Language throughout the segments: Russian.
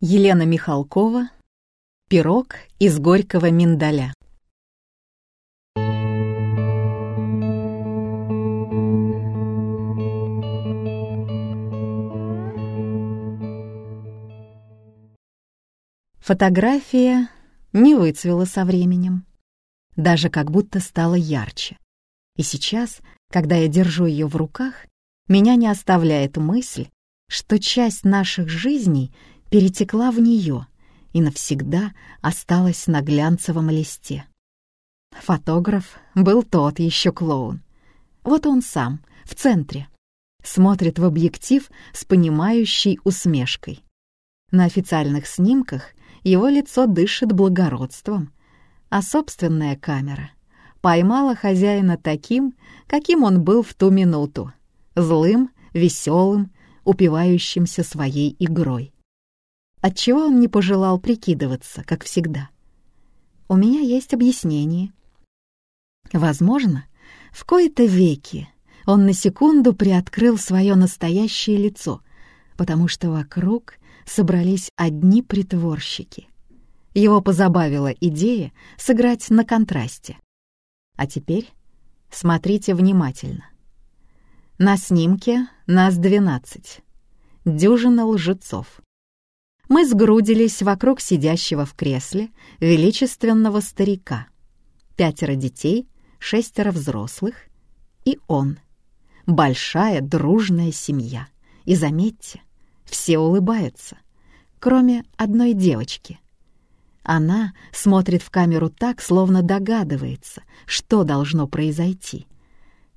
Елена Михалкова «Пирог из горького миндаля» Фотография не выцвела со временем, даже как будто стала ярче. И сейчас, когда я держу ее в руках, меня не оставляет мысль, что часть наших жизней перетекла в нее и навсегда осталась на глянцевом листе. Фотограф был тот еще клоун. Вот он сам, в центре, смотрит в объектив с понимающей усмешкой. На официальных снимках его лицо дышит благородством, а собственная камера поймала хозяина таким, каким он был в ту минуту, злым, веселым, упивающимся своей игрой. Отчего он не пожелал прикидываться, как всегда? У меня есть объяснение. Возможно, в кои-то веки он на секунду приоткрыл свое настоящее лицо, потому что вокруг собрались одни притворщики. Его позабавила идея сыграть на контрасте. А теперь смотрите внимательно. На снимке нас двенадцать. Дюжина лжецов мы сгрудились вокруг сидящего в кресле величественного старика. Пятеро детей, шестеро взрослых и он. Большая дружная семья. И заметьте, все улыбаются, кроме одной девочки. Она смотрит в камеру так, словно догадывается, что должно произойти.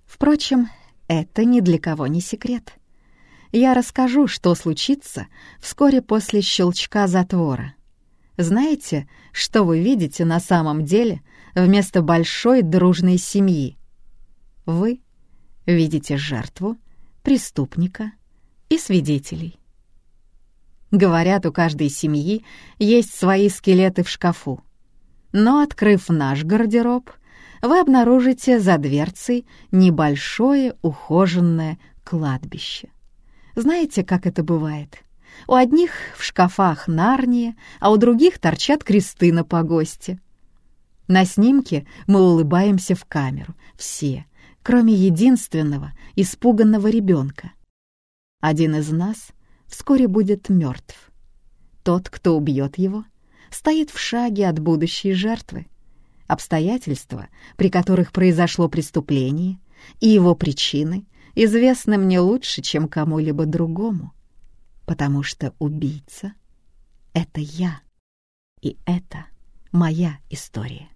Впрочем, это ни для кого не секрет я расскажу, что случится вскоре после щелчка затвора. Знаете, что вы видите на самом деле вместо большой дружной семьи? Вы видите жертву, преступника и свидетелей. Говорят, у каждой семьи есть свои скелеты в шкафу. Но, открыв наш гардероб, вы обнаружите за дверцей небольшое ухоженное кладбище. Знаете, как это бывает? У одних в шкафах Нарния, а у других торчат кресты на погосте. На снимке мы улыбаемся в камеру, все, кроме единственного испуганного ребенка. Один из нас вскоре будет мертв. Тот, кто убьет его, стоит в шаге от будущей жертвы. Обстоятельства, при которых произошло преступление, и его причины известны мне лучше, чем кому-либо другому, потому что убийца — это я, и это моя история.